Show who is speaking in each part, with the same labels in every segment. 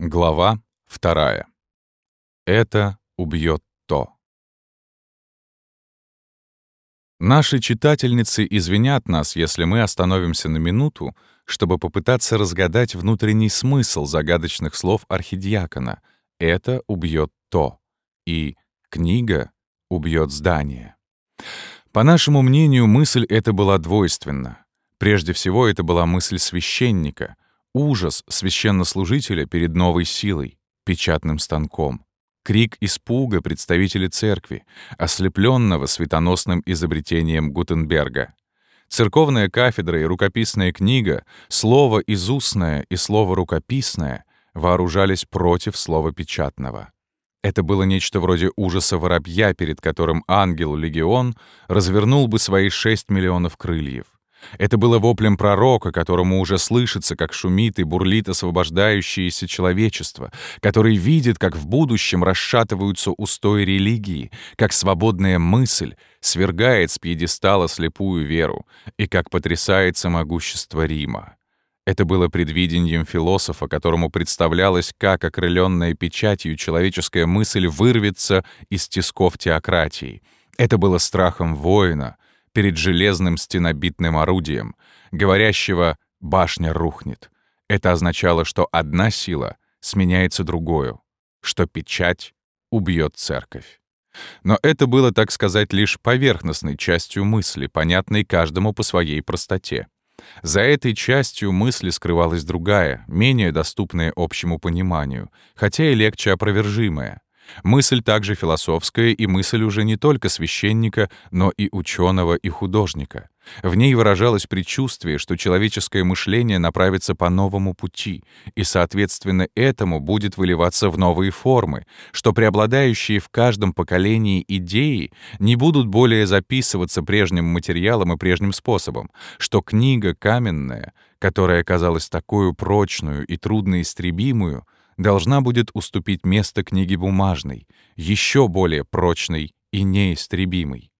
Speaker 1: Глава вторая. Это убьет то. Наши читательницы извинят нас, если мы остановимся на минуту, чтобы попытаться разгадать внутренний смысл загадочных слов архидиакона «это убьет то» и «книга убьет здание». По нашему мнению, мысль эта была двойственна. Прежде всего, это была мысль священника — Ужас священнослужителя перед новой силой, печатным станком. Крик испуга представителя церкви, ослепленного светоносным изобретением Гутенберга. Церковная кафедра и рукописная книга, слово изустное и слово рукописное вооружались против слова печатного. Это было нечто вроде ужаса воробья, перед которым ангел-легион развернул бы свои шесть миллионов крыльев. Это было воплем пророка, которому уже слышится, как шумит и бурлит освобождающееся человечество, который видит, как в будущем расшатываются устои религии, как свободная мысль свергает с пьедестала слепую веру и как потрясается могущество Рима. Это было предвидением философа, которому представлялось, как окрыленная печатью человеческая мысль вырвется из тисков теократии. Это было страхом воина — перед железным стенобитным орудием, говорящего «башня рухнет». Это означало, что одна сила сменяется другою, что печать убьет церковь. Но это было, так сказать, лишь поверхностной частью мысли, понятной каждому по своей простоте. За этой частью мысли скрывалась другая, менее доступная общему пониманию, хотя и легче опровержимая. Мысль также философская и мысль уже не только священника, но и ученого и художника. В ней выражалось предчувствие, что человеческое мышление направится по новому пути, и, соответственно, этому будет выливаться в новые формы, что преобладающие в каждом поколении идеи не будут более записываться прежним материалом и прежним способом, что книга каменная, которая казалась такую прочную и трудноистребимую, должна будет уступить место книге бумажной, еще более прочной и неистребимой.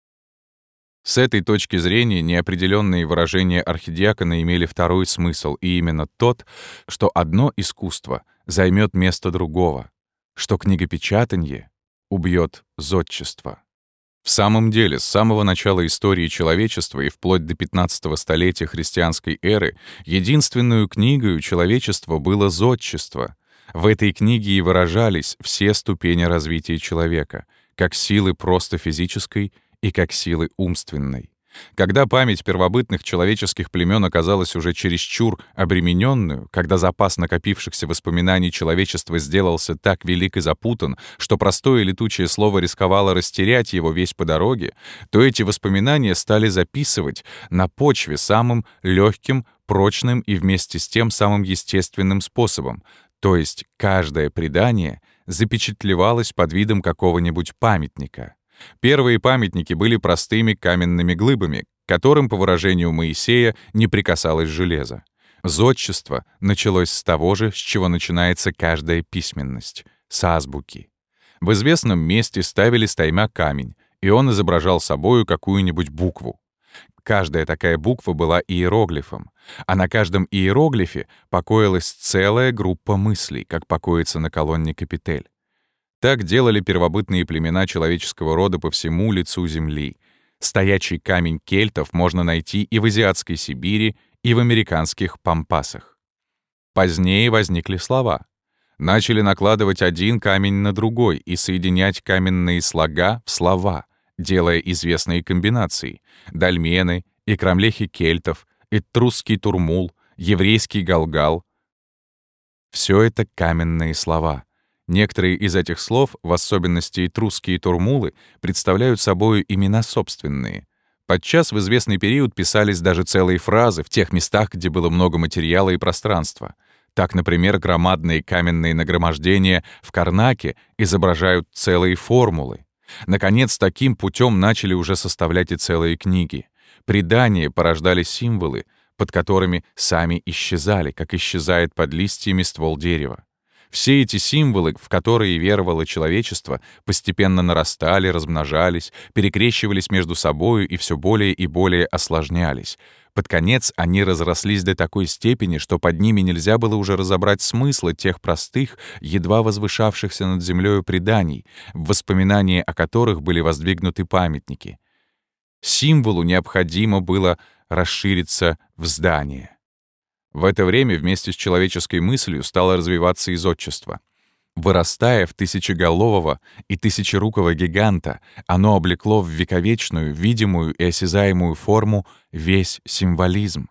Speaker 1: С этой точки зрения неопределенные выражения архидиакона имели второй смысл, и именно тот, что одно искусство займет место другого, что книгопечатанье убьет зодчество. В самом деле, с самого начала истории человечества и вплоть до 15 столетия христианской эры единственную книгою человечества было зодчество, в этой книге и выражались все ступени развития человека, как силы просто физической и как силы умственной. Когда память первобытных человеческих племен оказалась уже чересчур обремененную, когда запас накопившихся воспоминаний человечества сделался так велик и запутан, что простое летучее слово рисковало растерять его весь по дороге, то эти воспоминания стали записывать на почве самым легким, прочным и вместе с тем самым естественным способом, то есть каждое предание запечатлевалось под видом какого-нибудь памятника. Первые памятники были простыми каменными глыбами, к которым, по выражению Моисея, не прикасалось железо. Зодчество началось с того же, с чего начинается каждая письменность — с азбуки. В известном месте ставили стаймя камень, и он изображал собою какую-нибудь букву. Каждая такая буква была иероглифом, а на каждом иероглифе покоилась целая группа мыслей, как покоится на колонне капитель. Так делали первобытные племена человеческого рода по всему лицу Земли. Стоячий камень кельтов можно найти и в азиатской Сибири, и в американских пампасах. Позднее возникли слова. Начали накладывать один камень на другой и соединять каменные слога в слова — делая известные комбинации — дольмены, и крамлехи кельтов, этрусский турмул, еврейский галгал. Все это каменные слова. Некоторые из этих слов, в особенности этрусские турмулы, представляют собой имена собственные. Подчас в известный период писались даже целые фразы в тех местах, где было много материала и пространства. Так, например, громадные каменные нагромождения в Карнаке изображают целые формулы. Наконец, таким путем начали уже составлять и целые книги. Предания порождали символы, под которыми сами исчезали, как исчезает под листьями ствол дерева. Все эти символы, в которые веровало человечество, постепенно нарастали, размножались, перекрещивались между собою и все более и более осложнялись. Под конец они разрослись до такой степени, что под ними нельзя было уже разобрать смысла тех простых, едва возвышавшихся над землею преданий, в воспоминании о которых были воздвигнуты памятники. Символу необходимо было расшириться в здание. В это время вместе с человеческой мыслью стало развиваться изотчество. Вырастая в тысячеголового и тысячерукого гиганта, оно облекло в вековечную, видимую и осязаемую форму весь символизм,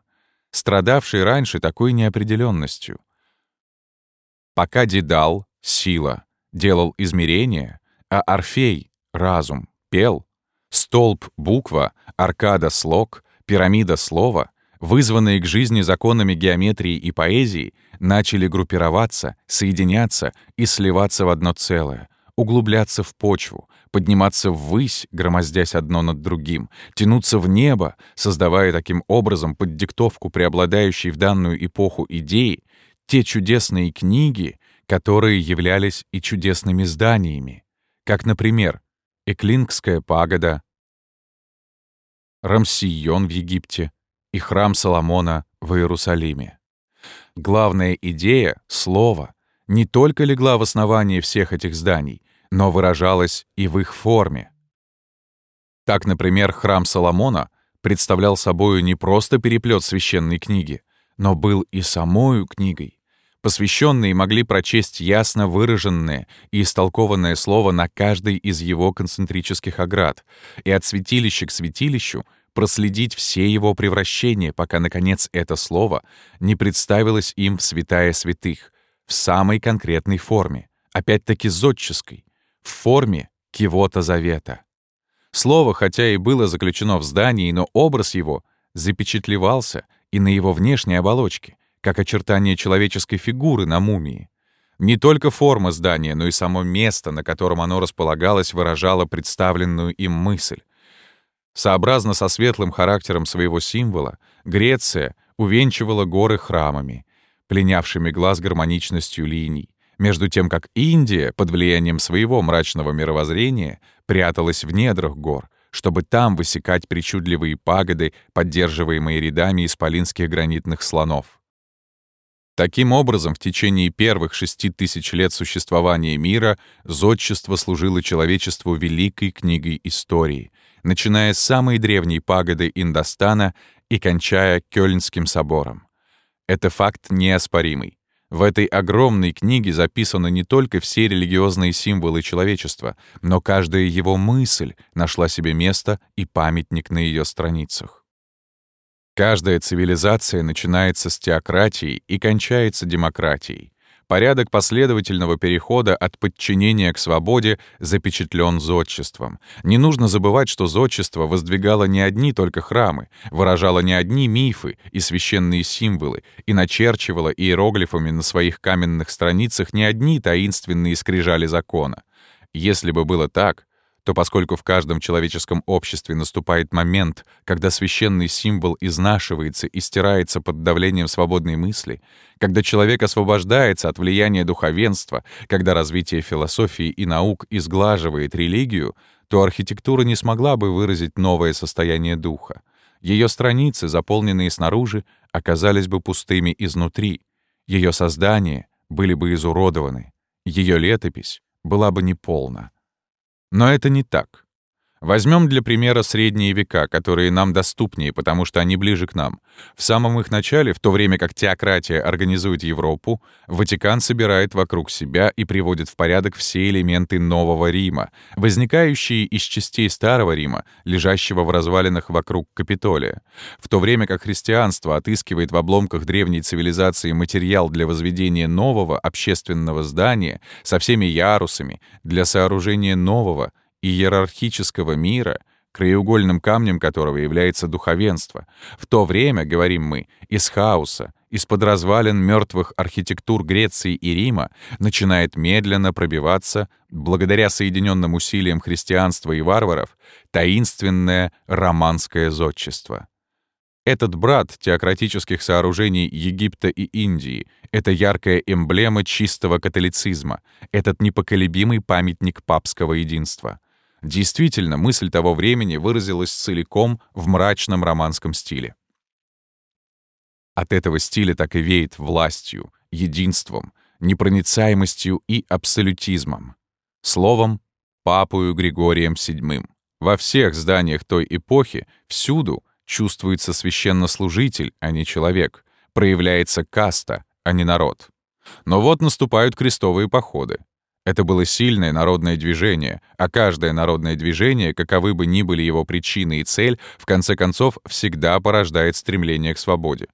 Speaker 1: страдавший раньше такой неопределенностью. Пока Дедал, сила, делал измерения, а Орфей, разум, пел, столб, буква, аркада, слог, пирамида, слово — вызванные к жизни законами геометрии и поэзии, начали группироваться, соединяться и сливаться в одно целое, углубляться в почву, подниматься ввысь, громоздясь одно над другим, тянуться в небо, создавая таким образом под диктовку преобладающей в данную эпоху идеи те чудесные книги, которые являлись и чудесными зданиями, как, например, Эклингская пагода, Рамсийон в Египте, и храм Соломона в Иерусалиме. Главная идея — слово — не только легла в основании всех этих зданий, но выражалась и в их форме. Так, например, храм Соломона представлял собою не просто переплет священной книги, но был и самою книгой. Посвященные могли прочесть ясно выраженное и истолкованное слово на каждой из его концентрических оград, и от святилища к святилищу проследить все его превращения, пока, наконец, это слово не представилось им в святая святых, в самой конкретной форме, опять-таки зодческой, в форме кивота завета. Слово, хотя и было заключено в здании, но образ его запечатлевался и на его внешней оболочке, как очертание человеческой фигуры на мумии. Не только форма здания, но и само место, на котором оно располагалось, выражало представленную им мысль. Сообразно со светлым характером своего символа, Греция увенчивала горы храмами, пленявшими глаз гармоничностью линий, между тем как Индия, под влиянием своего мрачного мировоззрения, пряталась в недрах гор, чтобы там высекать причудливые пагоды, поддерживаемые рядами исполинских гранитных слонов. Таким образом, в течение первых шести тысяч лет существования мира зодчество служило человечеству великой книгой истории — начиная с самой древней пагоды Индостана и кончая Кёльнским собором. Это факт неоспоримый. В этой огромной книге записаны не только все религиозные символы человечества, но каждая его мысль нашла себе место и памятник на ее страницах. Каждая цивилизация начинается с теократии и кончается демократией. Порядок последовательного перехода от подчинения к свободе запечатлен зодчеством. Не нужно забывать, что зодчество воздвигало не одни только храмы, выражало не одни мифы и священные символы и начерчивало иероглифами на своих каменных страницах не одни таинственные скрижали закона. Если бы было так, то поскольку в каждом человеческом обществе наступает момент, когда священный символ изнашивается и стирается под давлением свободной мысли, когда человек освобождается от влияния духовенства, когда развитие философии и наук изглаживает религию, то архитектура не смогла бы выразить новое состояние духа. Ее страницы, заполненные снаружи, оказались бы пустыми изнутри. Ее создания были бы изуродованы. Ее летопись была бы неполна. Но это не так. Возьмем для примера средние века, которые нам доступнее, потому что они ближе к нам. В самом их начале, в то время как теократия организует Европу, Ватикан собирает вокруг себя и приводит в порядок все элементы Нового Рима, возникающие из частей Старого Рима, лежащего в развалинах вокруг Капитолия. В то время как христианство отыскивает в обломках древней цивилизации материал для возведения нового общественного здания со всеми ярусами, для сооружения нового, иерархического мира, краеугольным камнем которого является духовенство. В то время, говорим мы, из хаоса, из-под развалин мертвых архитектур Греции и Рима начинает медленно пробиваться, благодаря соединенным усилиям христианства и варваров, таинственное романское зодчество. Этот брат теократических сооружений Египта и Индии — это яркая эмблема чистого католицизма, этот непоколебимый памятник папского единства. Действительно, мысль того времени выразилась целиком в мрачном романском стиле. От этого стиля так и веет властью, единством, непроницаемостью и абсолютизмом. Словом, папою Григорием VII. Во всех зданиях той эпохи, всюду чувствуется священнослужитель, а не человек, проявляется каста, а не народ. Но вот наступают крестовые походы. Это было сильное народное движение, а каждое народное движение, каковы бы ни были его причины и цель, в конце концов всегда порождает стремление к свободе.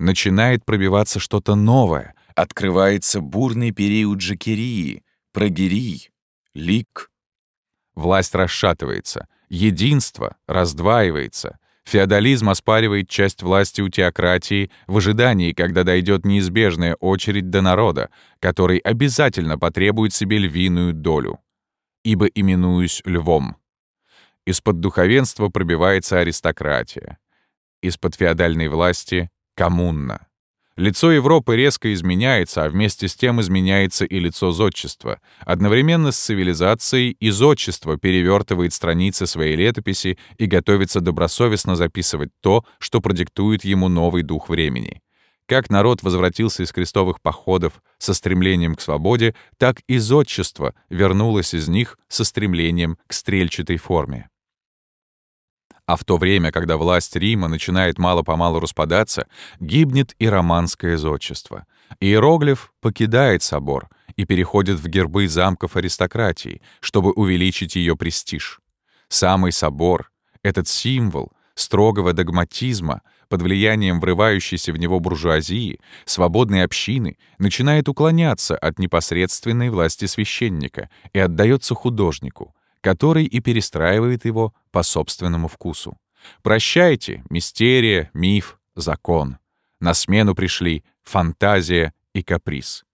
Speaker 1: Начинает пробиваться что-то новое, открывается бурный период Жакерии, Прогерий, Лик. Власть расшатывается, единство раздваивается, Феодализм оспаривает часть власти у теократии в ожидании, когда дойдет неизбежная очередь до народа, который обязательно потребует себе львиную долю. Ибо именуюсь львом. Из-под духовенства пробивается аристократия. Из-под феодальной власти — коммуна. Лицо Европы резко изменяется, а вместе с тем изменяется и лицо зодчества. Одновременно с цивилизацией и зодчество перевертывает страницы своей летописи и готовится добросовестно записывать то, что продиктует ему новый дух времени. Как народ возвратился из крестовых походов со стремлением к свободе, так и зодчество вернулось из них со стремлением к стрельчатой форме. А в то время, когда власть Рима начинает мало-помалу распадаться, гибнет и романское зодчество. Иероглиф покидает собор и переходит в гербы замков аристократии, чтобы увеличить ее престиж. Самый собор, этот символ строгого догматизма, под влиянием врывающейся в него буржуазии, свободной общины, начинает уклоняться от непосредственной власти священника и отдается художнику — который и перестраивает его по собственному вкусу. Прощайте, мистерия, миф, закон. На смену пришли фантазия и каприз.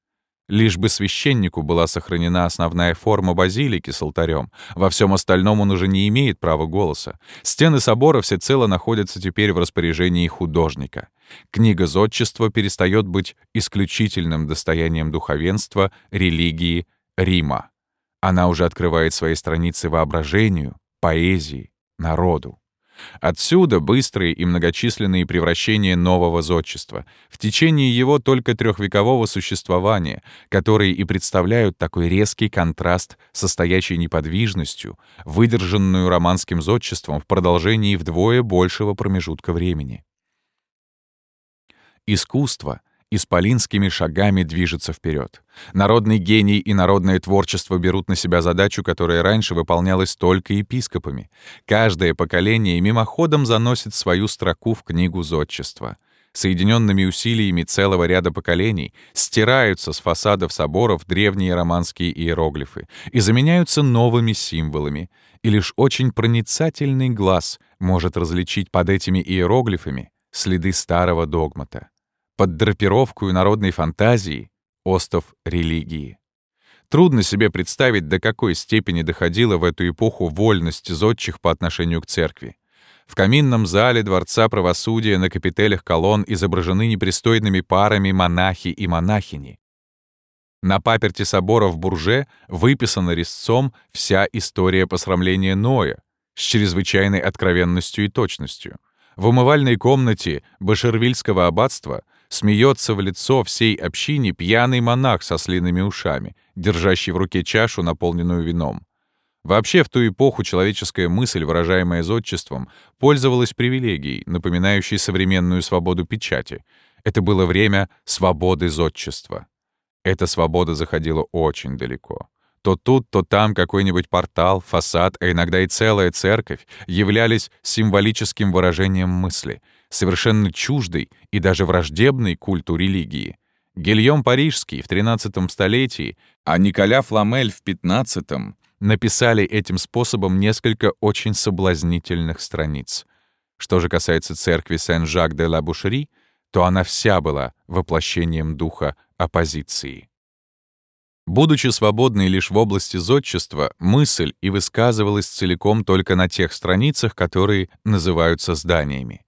Speaker 1: Лишь бы священнику была сохранена основная форма базилики с алтарем. Во всем остальном он уже не имеет права голоса. Стены собора всецело находятся теперь в распоряжении художника. Книга зодчества перестает быть исключительным достоянием духовенства, религии, Рима. Она уже открывает свои страницы воображению, поэзии, народу. Отсюда быстрые и многочисленные превращения нового зодчества в течение его только трехвекового существования, которые и представляют такой резкий контраст со стоячей неподвижностью, выдержанную романским зодчеством в продолжении вдвое большего промежутка времени. Искусство исполинскими шагами движется вперед. Народный гений и народное творчество берут на себя задачу, которая раньше выполнялась только епископами. Каждое поколение мимоходом заносит свою строку в книгу зодчества. Соединенными усилиями целого ряда поколений стираются с фасадов соборов древние романские иероглифы и заменяются новыми символами, и лишь очень проницательный глаз может различить под этими иероглифами следы старого догмата под драпировку народной фантазии — остов религии. Трудно себе представить, до какой степени доходила в эту эпоху вольность зодчих по отношению к церкви. В каминном зале Дворца правосудия на капителях колонн изображены непристойными парами монахи и монахини. На паперти собора в Бурже выписана резцом вся история посрамления Ноя с чрезвычайной откровенностью и точностью. В умывальной комнате Башервильского аббатства Смеется в лицо всей общине пьяный монах со слиными ушами, держащий в руке чашу, наполненную вином. Вообще, в ту эпоху человеческая мысль, выражаемая зодчеством, пользовалась привилегией, напоминающей современную свободу печати. Это было время свободы зодчества. Эта свобода заходила очень далеко. То тут, то там какой-нибудь портал, фасад, а иногда и целая церковь являлись символическим выражением мысли — совершенно чуждый и даже враждебный культу религии. Гильем Парижский в XIII столетии, а Николя Фламель в XV написали этим способом несколько очень соблазнительных страниц. Что же касается церкви Сен-Жак-де-ла-Бушери, то она вся была воплощением духа оппозиции. Будучи свободной лишь в области зодчества, мысль и высказывалась целиком только на тех страницах, которые называются зданиями.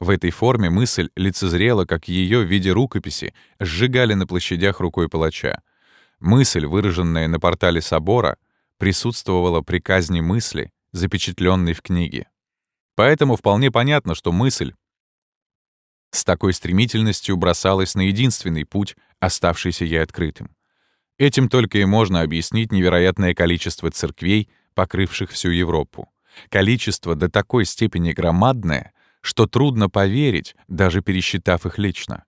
Speaker 1: В этой форме мысль лицезрела, как ее в виде рукописи сжигали на площадях рукой палача. Мысль, выраженная на портале собора, присутствовала при казни мысли, запечатленной в книге. Поэтому вполне понятно, что мысль с такой стремительностью бросалась на единственный путь, оставшийся ей открытым. Этим только и можно объяснить невероятное количество церквей, покрывших всю Европу. Количество до такой степени громадное, что трудно поверить, даже пересчитав их лично.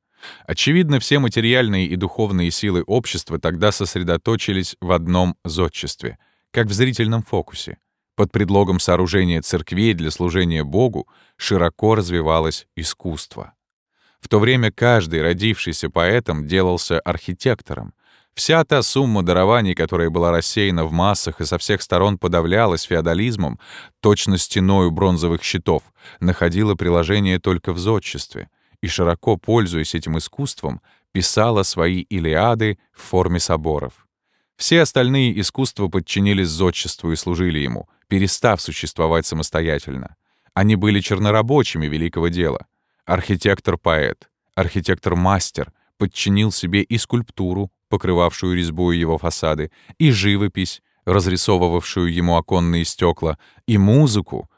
Speaker 1: Очевидно, все материальные и духовные силы общества тогда сосредоточились в одном зодчестве, как в зрительном фокусе. Под предлогом сооружения церквей для служения Богу широко развивалось искусство. В то время каждый родившийся поэтом делался архитектором, Вся та сумма дарований, которая была рассеяна в массах и со всех сторон подавлялась феодализмом, точно стеною бронзовых щитов, находила приложение только в зодчестве и, широко пользуясь этим искусством, писала свои Илиады в форме соборов. Все остальные искусства подчинились зодчеству и служили ему, перестав существовать самостоятельно. Они были чернорабочими великого дела. Архитектор-поэт, архитектор-мастер подчинил себе и скульптуру, покрывавшую резьбу его фасады, и живопись, разрисовывавшую ему оконные стекла, и музыку,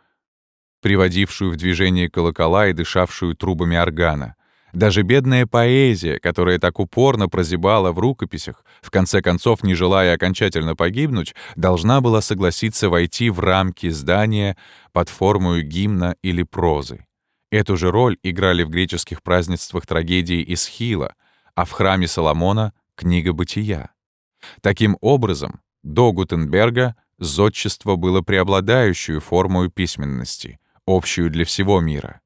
Speaker 1: приводившую в движение колокола и дышавшую трубами органа. Даже бедная поэзия, которая так упорно прозябала в рукописях, в конце концов, не желая окончательно погибнуть, должна была согласиться войти в рамки здания под формою гимна или прозы. Эту же роль играли в греческих празднествах трагедии Исхила, а в храме Соломона книга «Бытия». Таким образом, до Гутенберга зодчество было преобладающую формой письменности, общую для всего мира.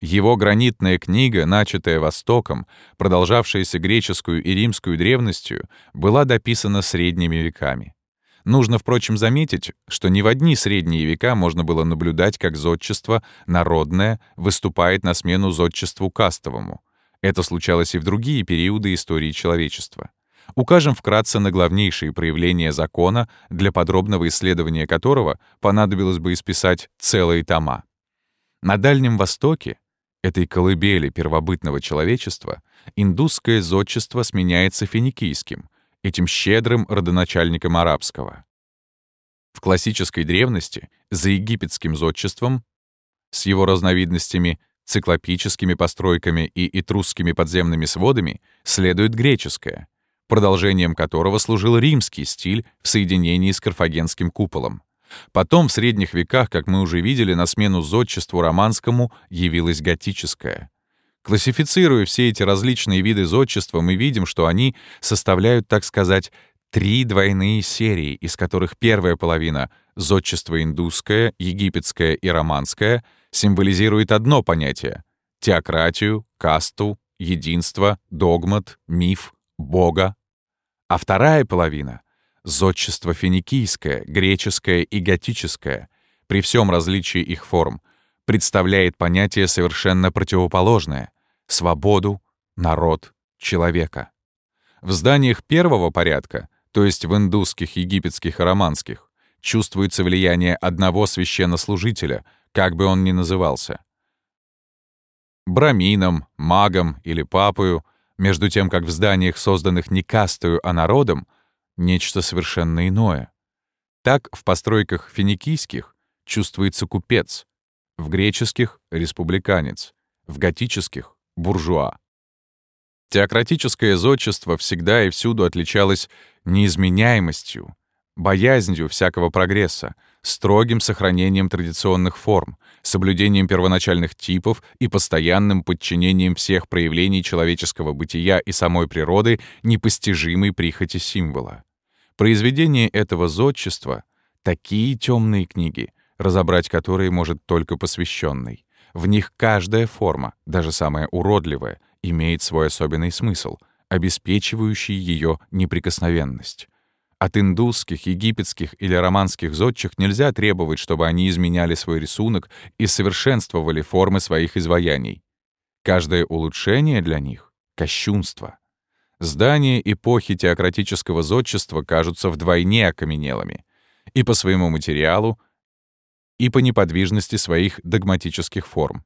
Speaker 1: Его гранитная книга, начатая Востоком, продолжавшаяся греческую и римскую древностью, была дописана средними веками. Нужно, впрочем, заметить, что не в одни средние века можно было наблюдать, как зодчество, народное, выступает на смену зодчеству кастовому — это случалось и в другие периоды истории человечества. Укажем вкратце на главнейшие проявления закона, для подробного исследования которого понадобилось бы исписать целые тома. На Дальнем Востоке, этой колыбели первобытного человечества, индусское зодчество сменяется финикийским, этим щедрым родоначальником арабского. В классической древности за египетским зодчеством с его разновидностями циклопическими постройками и этрусскими подземными сводами следует греческое, продолжением которого служил римский стиль в соединении с карфагенским куполом. Потом, в средних веках, как мы уже видели, на смену зодчеству романскому явилось готическое. Классифицируя все эти различные виды зодчества, мы видим, что они составляют, так сказать, три двойные серии, из которых первая половина — зодчество индусское, египетское и романское — символизирует одно понятие — теократию, касту, единство, догмат, миф, бога. А вторая половина — зодчество финикийское, греческое и готическое, при всем различии их форм, представляет понятие совершенно противоположное — свободу, народ, человека. В зданиях первого порядка, то есть в индусских, египетских и романских, чувствуется влияние одного священнослужителя — как бы он ни назывался. Брамином, магом или папою, между тем как в зданиях, созданных не кастою, а народом, нечто совершенно иное. Так в постройках финикийских чувствуется купец, в греческих — республиканец, в готических — буржуа. Теократическое зодчество всегда и всюду отличалось неизменяемостью, боязнью всякого прогресса, строгим сохранением традиционных форм, соблюдением первоначальных типов и постоянным подчинением всех проявлений человеческого бытия и самой природы непостижимой прихоти символа. Произведение этого зодчества — такие темные книги, разобрать которые может только посвященный. В них каждая форма, даже самая уродливая, имеет свой особенный смысл, обеспечивающий ее неприкосновенность. От индусских, египетских или романских зодчих нельзя требовать, чтобы они изменяли свой рисунок и совершенствовали формы своих изваяний. Каждое улучшение для них — кощунство. Здания эпохи теократического зодчества кажутся вдвойне окаменелыми и по своему материалу, и по неподвижности своих догматических форм.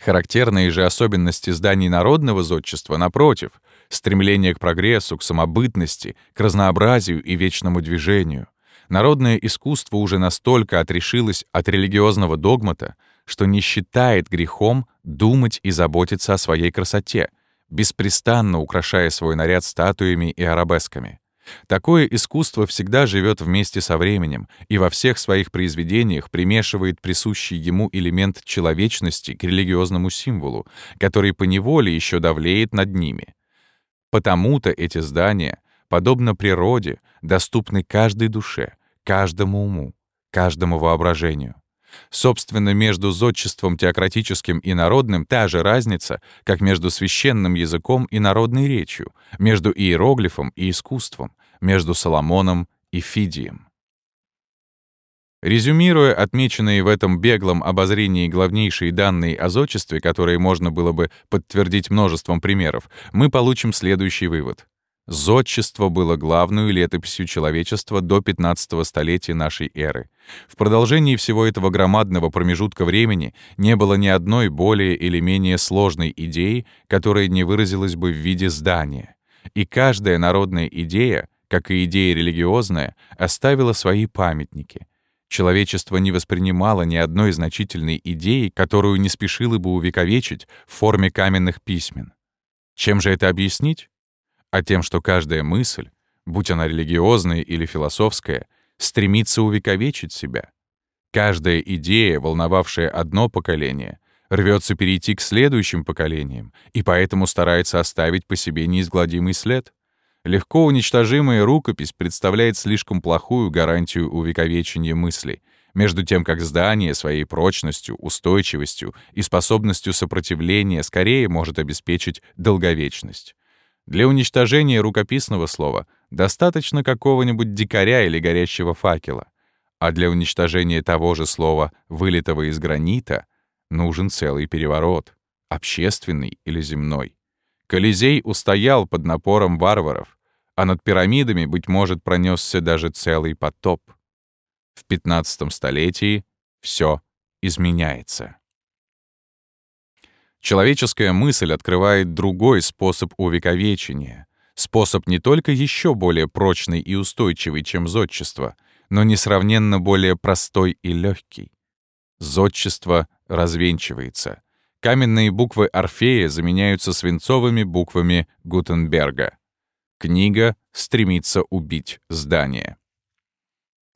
Speaker 1: Характерные же особенности зданий народного зодчества, напротив, стремление к прогрессу, к самобытности, к разнообразию и вечному движению. Народное искусство уже настолько отрешилось от религиозного догмата, что не считает грехом думать и заботиться о своей красоте, беспрестанно украшая свой наряд статуями и арабесками. Такое искусство всегда живет вместе со временем и во всех своих произведениях примешивает присущий ему элемент человечности к религиозному символу, который поневоле еще давлеет над ними. Потому-то эти здания, подобно природе, доступны каждой душе, каждому уму, каждому воображению. Собственно, между зодчеством теократическим и народным та же разница, как между священным языком и народной речью, между иероглифом и искусством, между Соломоном и Фидием. Резюмируя отмеченные в этом беглом обозрении главнейшие данные о зодчестве, которые можно было бы подтвердить множеством примеров, мы получим следующий вывод. Зодчество было главной летописью человечества до 15 столетия нашей эры. В продолжении всего этого громадного промежутка времени не было ни одной более или менее сложной идеи, которая не выразилась бы в виде здания. И каждая народная идея, как и идея религиозная, оставила свои памятники. Человечество не воспринимало ни одной значительной идеи, которую не спешило бы увековечить в форме каменных письмен. Чем же это объяснить? а тем, что каждая мысль, будь она религиозная или философская, стремится увековечить себя. Каждая идея, волновавшая одно поколение, рвется перейти к следующим поколениям и поэтому старается оставить по себе неизгладимый след. Легко уничтожимая рукопись представляет слишком плохую гарантию увековечения мыслей, между тем как здание своей прочностью, устойчивостью и способностью сопротивления скорее может обеспечить долговечность. Для уничтожения рукописного слова достаточно какого-нибудь дикаря или горящего факела, а для уничтожения того же слова, вылитого из гранита, нужен целый переворот, общественный или земной. Колизей устоял под напором варваров, а над пирамидами, быть может, пронесся даже целый потоп. В 15 столетии все изменяется. Человеческая мысль открывает другой способ увековечения, способ не только еще более прочный и устойчивый, чем зодчество, но несравненно более простой и легкий. Зодчество развенчивается. Каменные буквы Орфея заменяются свинцовыми буквами Гутенберга. Книга стремится убить здание.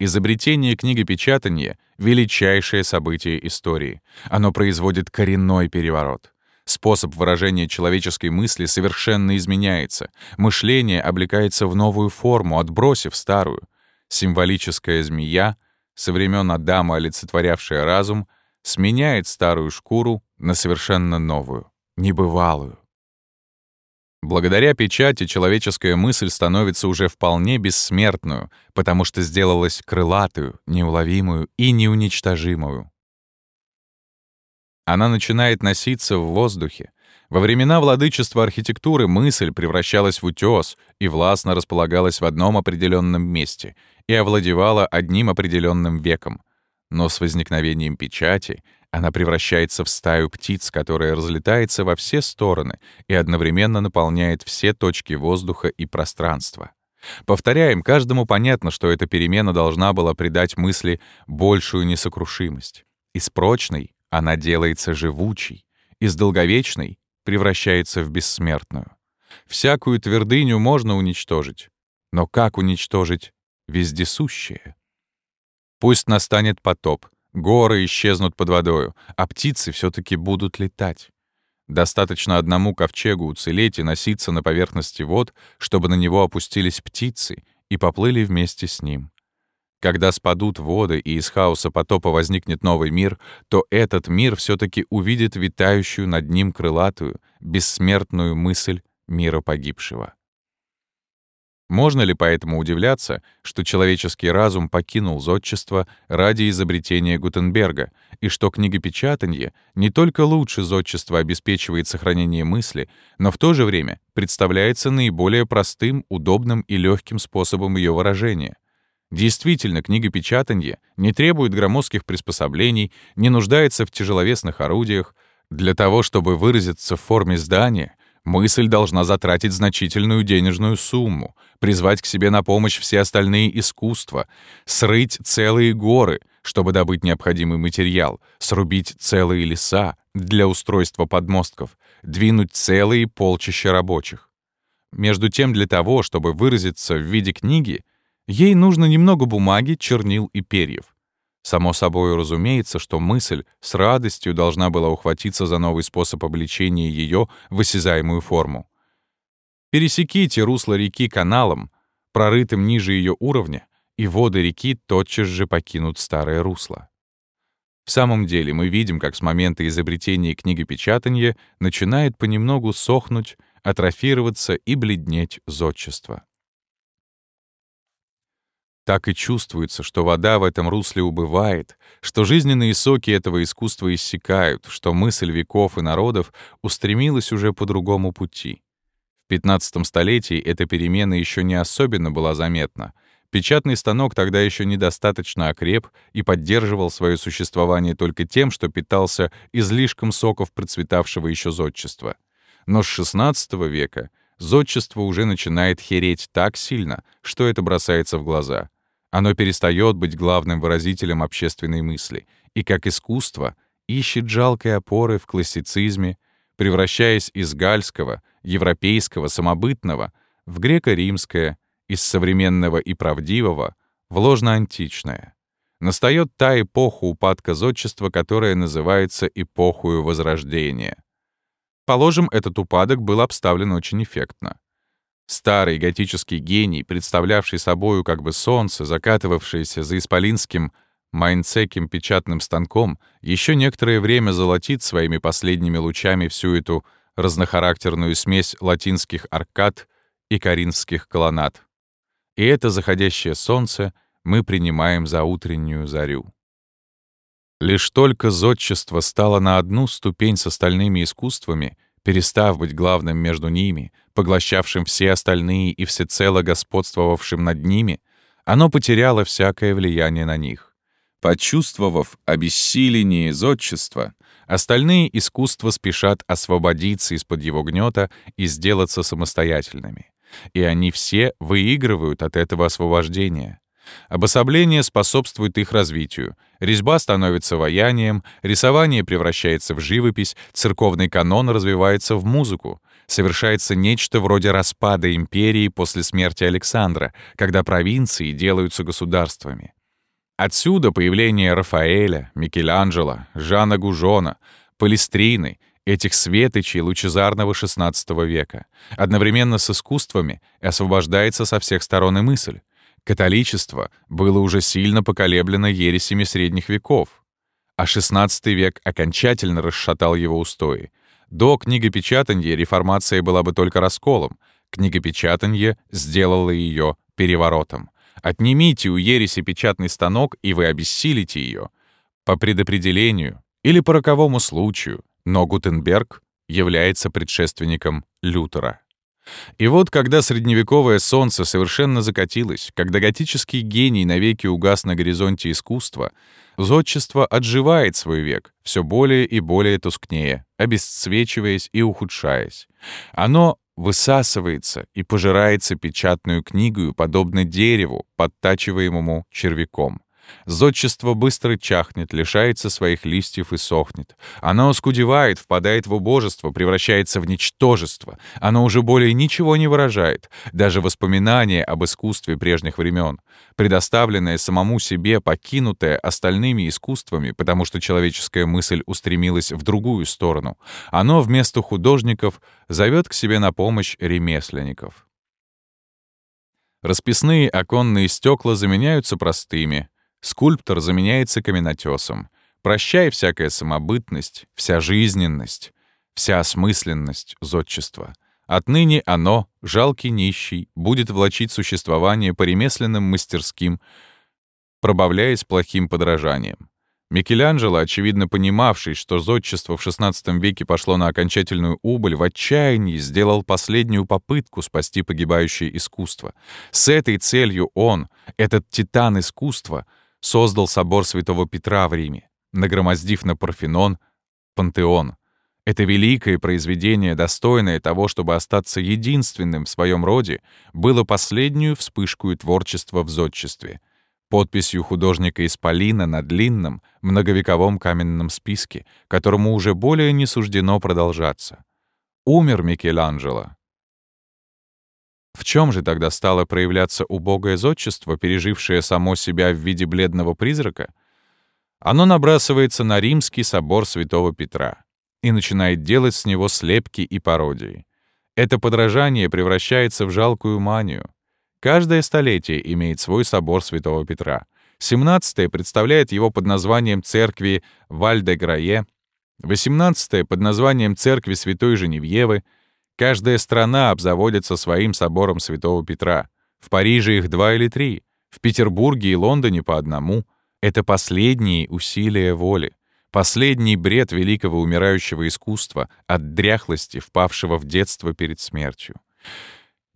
Speaker 1: Изобретение книгопечатания — величайшее событие истории. Оно производит коренной переворот. Способ выражения человеческой мысли совершенно изменяется. Мышление облекается в новую форму, отбросив старую. Символическая змея, со времен Адама олицетворявшая разум, сменяет старую шкуру на совершенно новую, небывалую. Благодаря печати человеческая мысль становится уже вполне бессмертную, потому что сделалась крылатую, неуловимую и неуничтожимую. Она начинает носиться в воздухе. Во времена владычества архитектуры мысль превращалась в утес и властно располагалась в одном определенном месте и овладевала одним определенным веком. Но с возникновением печати она превращается в стаю птиц, которая разлетается во все стороны и одновременно наполняет все точки воздуха и пространства. Повторяем, каждому понятно, что эта перемена должна была придать мысли большую несокрушимость. Из прочной она делается живучей, из долговечной превращается в бессмертную. Всякую твердыню можно уничтожить, но как уничтожить вездесущее? Пусть настанет потоп, горы исчезнут под водою, а птицы все таки будут летать. Достаточно одному ковчегу уцелеть и носиться на поверхности вод, чтобы на него опустились птицы и поплыли вместе с ним. Когда спадут воды и из хаоса потопа возникнет новый мир, то этот мир все таки увидит витающую над ним крылатую, бессмертную мысль мира погибшего. Можно ли поэтому удивляться, что человеческий разум покинул зодчество ради изобретения Гутенберга, и что книгопечатанье не только лучше зодчества обеспечивает сохранение мысли, но в то же время представляется наиболее простым, удобным и легким способом ее выражения? Действительно, книгопечатанье не требует громоздких приспособлений, не нуждается в тяжеловесных орудиях. Для того, чтобы выразиться в форме здания, мысль должна затратить значительную денежную сумму, призвать к себе на помощь все остальные искусства, срыть целые горы, чтобы добыть необходимый материал, срубить целые леса для устройства подмостков, двинуть целые полчища рабочих. Между тем, для того, чтобы выразиться в виде книги, ей нужно немного бумаги, чернил и перьев. Само собой разумеется, что мысль с радостью должна была ухватиться за новый способ обличения ее в осязаемую форму. Пересеките русло реки каналом, прорытым ниже ее уровня, и воды реки тотчас же покинут старое русло. В самом деле мы видим, как с момента изобретения книгопечатания начинает понемногу сохнуть, атрофироваться и бледнеть зодчество. Так и чувствуется, что вода в этом русле убывает, что жизненные соки этого искусства иссякают, что мысль веков и народов устремилась уже по другому пути. В 15 столетии эта перемена еще не особенно была заметна. Печатный станок тогда еще недостаточно окреп и поддерживал свое существование только тем, что питался излишком соков процветавшего еще зодчества. Но с XVI века зодчество уже начинает хереть так сильно, что это бросается в глаза. Оно перестает быть главным выразителем общественной мысли и, как искусство, ищет жалкой опоры в классицизме, превращаясь из гальского, европейского, самобытного в греко-римское, из современного и правдивого в ложно-античное. Настает та эпоха упадка зодчества, которая называется эпохою Возрождения. Положим, этот упадок был обставлен очень эффектно. Старый готический гений, представлявший собою как бы солнце, закатывавшееся за исполинским майнцеким печатным станком, еще некоторое время золотит своими последними лучами всю эту разнохарактерную смесь латинских аркад и коринфских колоннад. И это заходящее солнце мы принимаем за утреннюю зарю. Лишь только зодчество стало на одну ступень с остальными искусствами, перестав быть главным между ними, поглощавшим все остальные и всецело господствовавшим над ними, оно потеряло всякое влияние на них. Почувствовав обессиление зодчества, остальные искусства спешат освободиться из-под его гнета и сделаться самостоятельными. И они все выигрывают от этого освобождения. Обособление способствует их развитию. Резьба становится ваянием, рисование превращается в живопись, церковный канон развивается в музыку. Совершается нечто вроде распада империи после смерти Александра, когда провинции делаются государствами. Отсюда появление Рафаэля, Микеланджело, Жана Гужона, Палестрины, этих светочей лучезарного XVI века. Одновременно с искусствами освобождается со всех сторон и мысль. Католичество было уже сильно поколеблено ересями средних веков, а XVI век окончательно расшатал его устои. До книгопечатания реформация была бы только расколом, книгопечатание сделало ее переворотом. Отнимите у ереси печатный станок, и вы обессилите ее. По предопределению или по роковому случаю, но Гутенберг является предшественником Лютера. И вот, когда средневековое солнце совершенно закатилось, когда готический гений навеки угас на горизонте искусства, зодчество отживает свой век, все более и более тускнее, обесцвечиваясь и ухудшаясь. Оно высасывается и пожирается печатную книгою, подобно дереву, подтачиваемому червяком. Зодчество быстро чахнет, лишается своих листьев и сохнет. Оно оскудевает, впадает в убожество, превращается в ничтожество. Оно уже более ничего не выражает, даже воспоминания об искусстве прежних времен, предоставленное самому себе, покинутое остальными искусствами, потому что человеческая мысль устремилась в другую сторону. Оно вместо художников зовет к себе на помощь ремесленников. Расписные оконные стекла заменяются простыми, Скульптор заменяется каменотесом. Прощай всякая самобытность, вся жизненность, вся осмысленность зодчества. Отныне оно, жалкий нищий, будет влачить существование по ремесленным мастерским, пробавляясь плохим подражанием. Микеланджело, очевидно понимавший, что зодчество в XVI веке пошло на окончательную убыль, в отчаянии сделал последнюю попытку спасти погибающее искусство. С этой целью он, этот титан искусства — создал собор святого Петра в Риме, нагромоздив на Парфенон пантеон. Это великое произведение, достойное того, чтобы остаться единственным в своем роде, было последнюю вспышкой творчества в зодчестве, подписью художника Исполина на длинном, многовековом каменном списке, которому уже более не суждено продолжаться. Умер Микеланджело. В чем же тогда стало проявляться убогое зодчество, пережившее само себя в виде бледного призрака? Оно набрасывается на римский собор святого Петра и начинает делать с него слепки и пародии. Это подражание превращается в жалкую манию. Каждое столетие имеет свой собор Святого Петра. 17 представляет его под названием церкви Вальде-Грае, 18 под названием церкви Святой Женевьевы. Каждая страна обзаводится своим собором Святого Петра. В Париже их два или три, в Петербурге и Лондоне по одному. Это последние усилия воли. Последний бред великого умирающего искусства от дряхлости, впавшего в детство перед смертью.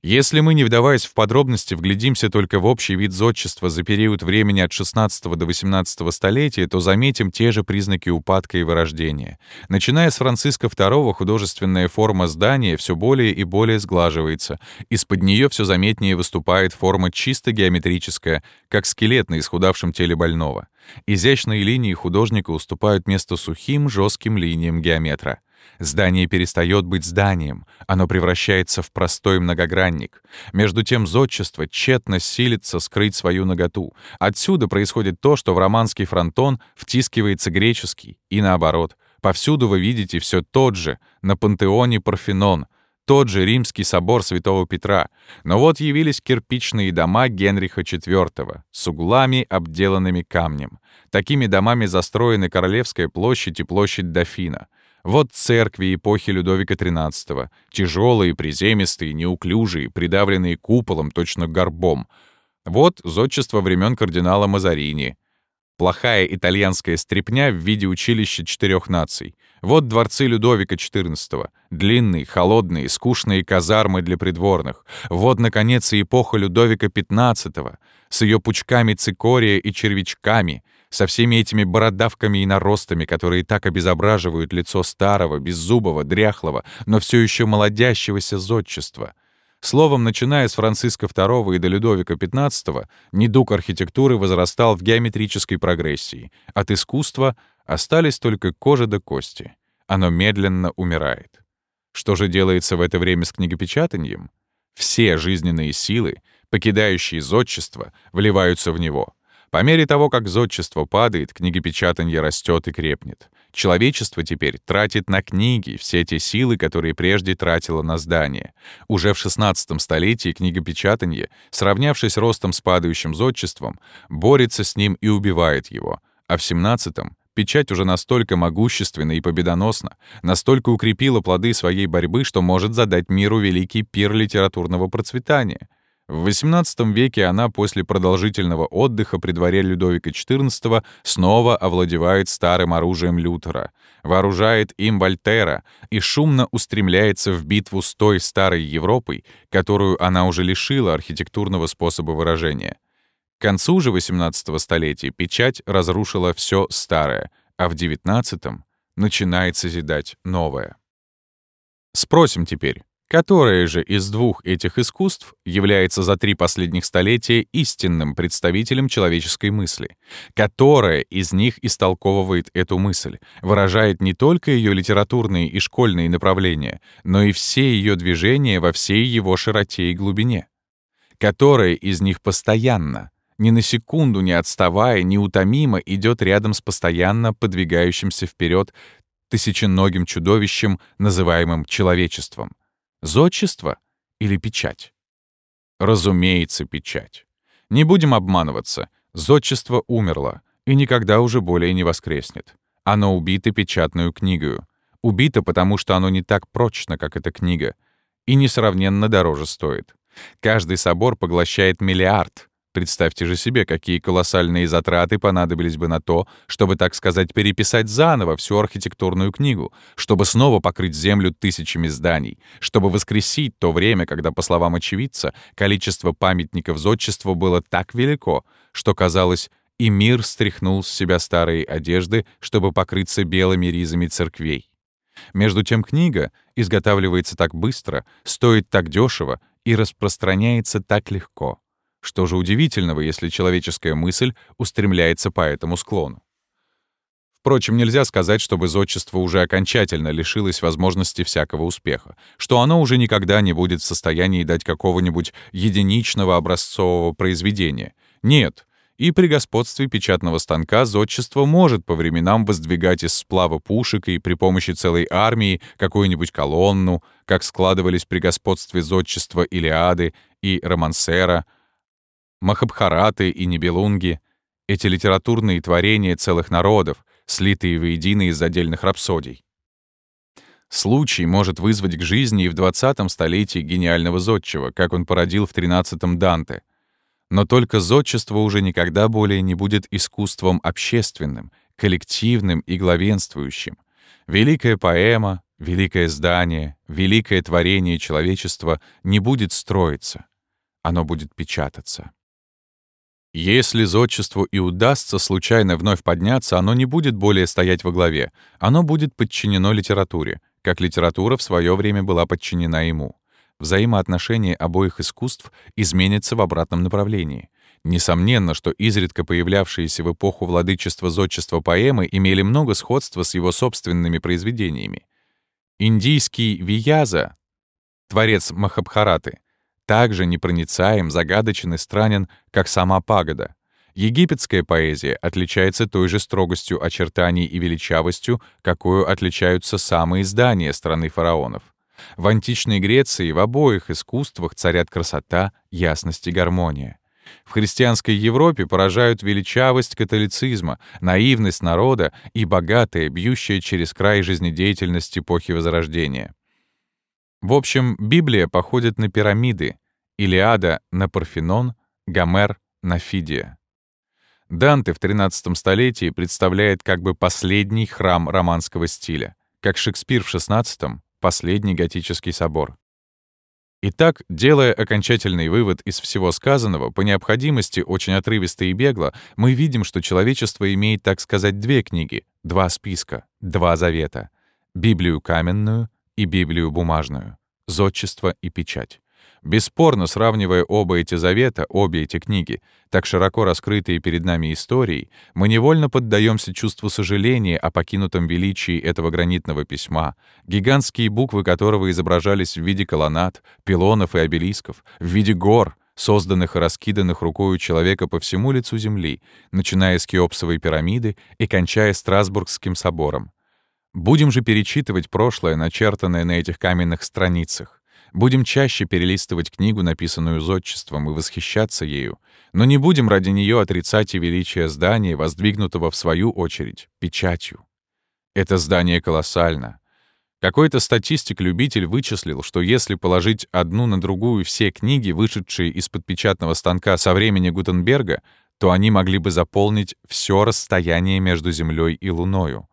Speaker 1: Если мы, не вдаваясь в подробности, вглядимся только в общий вид зодчества за период времени от XVI до XVIII столетия, то заметим те же признаки упадка и вырождения. Начиная с Франциска II, художественная форма здания все более и более сглаживается. Из-под нее все заметнее выступает форма чисто геометрическая, как скелет на исхудавшем теле больного. Изящные линии художника уступают место сухим, жестким линиям геометра. Здание перестает быть зданием, оно превращается в простой многогранник. Между тем зодчество тщетно силится скрыть свою наготу. Отсюда происходит то, что в романский фронтон втискивается греческий, и наоборот. Повсюду вы видите все тот же, на пантеоне Парфенон, тот же римский собор Святого Петра. Но вот явились кирпичные дома Генриха IV с углами, обделанными камнем. Такими домами застроены Королевская площадь и площадь Дофина. Вот церкви эпохи Людовика XIII, тяжелые, приземистые, неуклюжие, придавленные куполом, точно горбом. Вот зодчество времен кардинала Мазарини. Плохая итальянская стрепня в виде училища четырех наций. Вот дворцы Людовика XIV. Длинные, холодные, скучные казармы для придворных. Вот, наконец, и эпоха Людовика XV с ее пучками цикория и червячками — со всеми этими бородавками и наростами, которые так обезображивают лицо старого, беззубого, дряхлого, но все еще молодящегося зодчества. Словом, начиная с Франциска II и до Людовика XV, недуг архитектуры возрастал в геометрической прогрессии. От искусства остались только кожа до кости. Оно медленно умирает. Что же делается в это время с книгопечатанием? Все жизненные силы, покидающие зодчество, вливаются в него — по мере того, как зодчество падает, книгопечатанье растет и крепнет. Человечество теперь тратит на книги все те силы, которые прежде тратило на здание. Уже в XVI столетии книгопечатанье, сравнявшись ростом с падающим зодчеством, борется с ним и убивает его. А в XVII печать уже настолько могущественна и победоносна, настолько укрепила плоды своей борьбы, что может задать миру великий пир литературного процветания. В XVIII веке она после продолжительного отдыха при дворе Людовика XIV снова овладевает старым оружием Лютера, вооружает им Вольтера и шумно устремляется в битву с той старой Европой, которую она уже лишила архитектурного способа выражения. К концу же XVIII столетия печать разрушила все старое, а в XIX начинает созидать новое. Спросим теперь, Которое же из двух этих искусств является за три последних столетия истинным представителем человеческой мысли? Которое из них истолковывает эту мысль, выражает не только ее литературные и школьные направления, но и все ее движения во всей его широте и глубине? Которое из них постоянно, ни на секунду не отставая, неутомимо идет рядом с постоянно подвигающимся вперед тысяченогим чудовищем, называемым человечеством? Зодчество или печать? Разумеется, печать. Не будем обманываться. Зодчество умерло и никогда уже более не воскреснет. Оно убито печатную книгою. Убито, потому что оно не так прочно, как эта книга, и несравненно дороже стоит. Каждый собор поглощает миллиард, Представьте же себе, какие колоссальные затраты понадобились бы на то, чтобы, так сказать, переписать заново всю архитектурную книгу, чтобы снова покрыть землю тысячами зданий, чтобы воскресить то время, когда, по словам очевидца, количество памятников зодчества было так велико, что, казалось, и мир стряхнул с себя старые одежды, чтобы покрыться белыми ризами церквей. Между тем книга изготавливается так быстро, стоит так дешево и распространяется так легко. Что же удивительного, если человеческая мысль устремляется по этому склону? Впрочем, нельзя сказать, чтобы зодчество уже окончательно лишилось возможности всякого успеха, что оно уже никогда не будет в состоянии дать какого-нибудь единичного образцового произведения. Нет, и при господстве печатного станка зодчество может по временам воздвигать из сплава пушек и при помощи целой армии какую-нибудь колонну, как складывались при господстве зодчества Илиады и Романсера, Махабхараты и Нибелунги, эти литературные творения целых народов, слитые воедино из отдельных рапсодий. Случай может вызвать к жизни и в 20 столетии гениального зодчего, как он породил в 13-м Данте. Но только зодчество уже никогда более не будет искусством общественным, коллективным и главенствующим. Великая поэма, великое здание, великое творение человечества не будет строиться. Оно будет печататься. Если зодчеству и удастся случайно вновь подняться, оно не будет более стоять во главе. Оно будет подчинено литературе, как литература в свое время была подчинена ему. Взаимоотношения обоих искусств изменятся в обратном направлении. Несомненно, что изредка появлявшиеся в эпоху владычества зодчества поэмы имели много сходства с его собственными произведениями. Индийский Вияза, творец Махабхараты, также непроницаем, загадочен и странен, как сама пагода. Египетская поэзия отличается той же строгостью очертаний и величавостью, какую отличаются самые здания страны фараонов. В античной Греции в обоих искусствах царят красота, ясность и гармония. В христианской Европе поражают величавость католицизма, наивность народа и богатая, бьющая через край жизнедеятельность эпохи Возрождения. В общем, Библия походит на пирамиды, Илиада — на Парфенон, Гомер — на Фидия. Данте в XIII столетии представляет как бы последний храм романского стиля, как Шекспир в XVI — последний готический собор. Итак, делая окончательный вывод из всего сказанного, по необходимости, очень отрывисто и бегло, мы видим, что человечество имеет, так сказать, две книги, два списка, два завета — Библию каменную и Библию бумажную, зодчество и печать. Бесспорно, сравнивая оба эти завета, обе эти книги, так широко раскрытые перед нами историей, мы невольно поддаемся чувству сожаления о покинутом величии этого гранитного письма, гигантские буквы которого изображались в виде колоннад, пилонов и обелисков, в виде гор, созданных и раскиданных рукою человека по всему лицу земли, начиная с Кеопсовой пирамиды и кончая Страсбургским собором. Будем же перечитывать прошлое, начертанное на этих каменных страницах. Будем чаще перелистывать книгу, написанную зодчеством, и восхищаться ею, но не будем ради нее отрицать и величие здания, воздвигнутого в свою очередь печатью. Это здание колоссально. Какой-то статистик-любитель вычислил, что если положить одну на другую все книги, вышедшие из-под печатного станка со времени Гутенберга, то они могли бы заполнить все расстояние между Землей и Луною.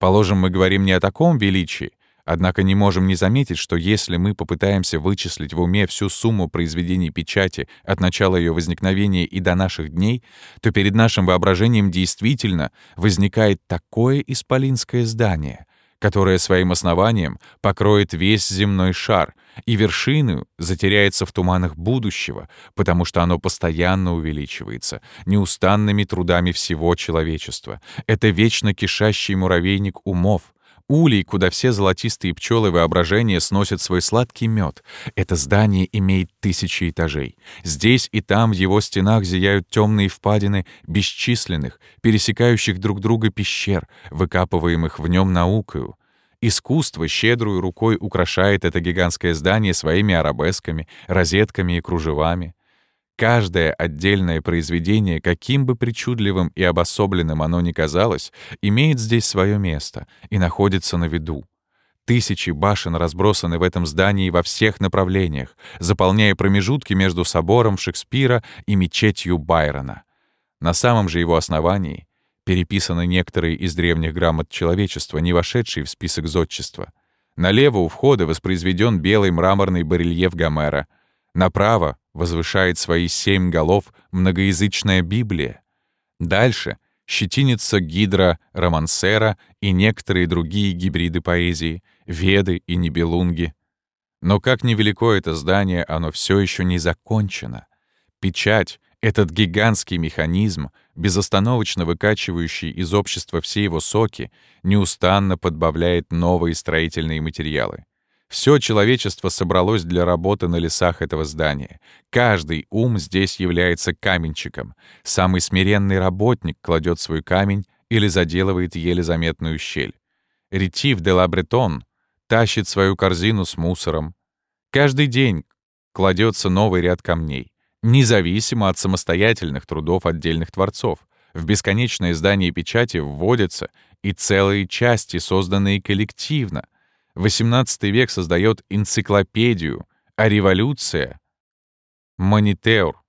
Speaker 1: Положим, мы говорим не о таком величии, однако не можем не заметить, что если мы попытаемся вычислить в уме всю сумму произведений печати от начала ее возникновения и до наших дней, то перед нашим воображением действительно возникает такое исполинское здание, которое своим основанием покроет весь земной шар и вершину затеряется в туманах будущего, потому что оно постоянно увеличивается, неустанными трудами всего человечества. Это вечно кишащий муравейник умов, улей, куда все золотистые пчелы воображения сносят свой сладкий мед. Это здание имеет тысячи этажей. Здесь и там в его стенах зияют темные впадины бесчисленных, пересекающих друг друга пещер, выкапываемых в нем наукою. Искусство щедрую рукой украшает это гигантское здание своими арабесками, розетками и кружевами. Каждое отдельное произведение, каким бы причудливым и обособленным оно ни казалось, имеет здесь свое место и находится на виду. Тысячи башен разбросаны в этом здании во всех направлениях, заполняя промежутки между собором Шекспира и мечетью Байрона. На самом же его основании переписаны некоторые из древних грамот человечества, не вошедшие в список зодчества. Налево у входа воспроизведен белый мраморный барельеф Гомера. Направо возвышает свои семь голов многоязычная Библия. Дальше щетинится гидра романсера и некоторые другие гибриды поэзии, веды и небелунги. Но как невелико это здание, оно все еще не закончено. Печать, этот гигантский механизм, безостановочно выкачивающий из общества все его соки, неустанно подбавляет новые строительные материалы. Все человечество собралось для работы на лесах этого здания. Каждый ум здесь является каменщиком. Самый смиренный работник кладет свой камень или заделывает еле заметную щель. Ретив де Лабретон тащит свою корзину с мусором. Каждый день кладется новый ряд камней, независимо от самостоятельных трудов отдельных творцов. В бесконечное здание печати вводятся и целые части, созданные коллективно — XVIII век создает энциклопедию, а революция — монитеур.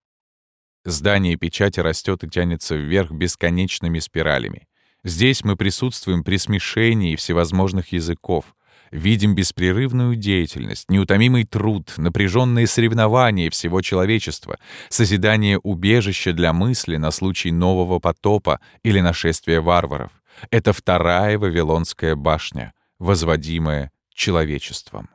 Speaker 1: Здание печати растет и тянется вверх бесконечными спиралями. Здесь мы присутствуем при смешении всевозможных языков, видим беспрерывную деятельность, неутомимый труд, напряженные соревнования всего человечества, созидание убежища для мысли на случай нового потопа или нашествия варваров. Это вторая Вавилонская башня, возводимая человечеством.